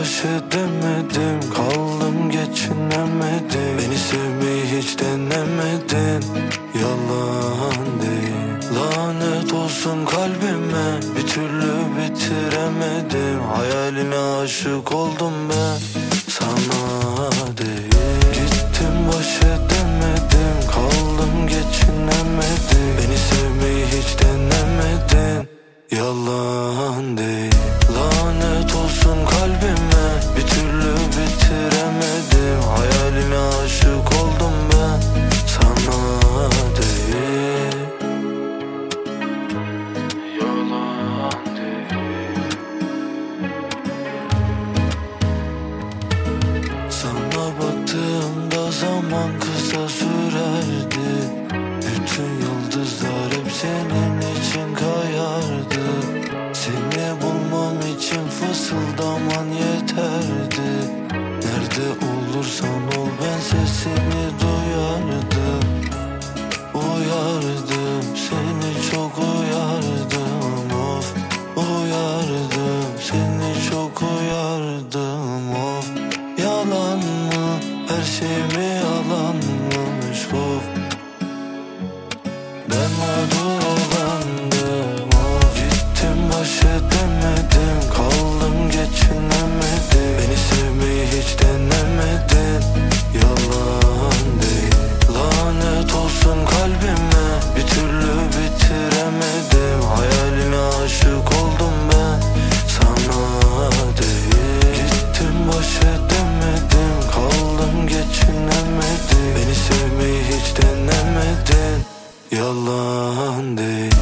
edemedim Kaldım geçinemedim Beni sevmeyi hiç denemedin Yalan değil. Lanet olsun kalbime Bir türlü bitiremedim. Hayaline aşık oldum ben Sana zaman kısa sürerdi. Bütün yıldızlar hep senin için kayardı. Seni bulmam için fısıldaman yeterdi. Nerede olursan ol ben sesini duyardım her şey mi yalanmış of Ben mağdur Yalan değil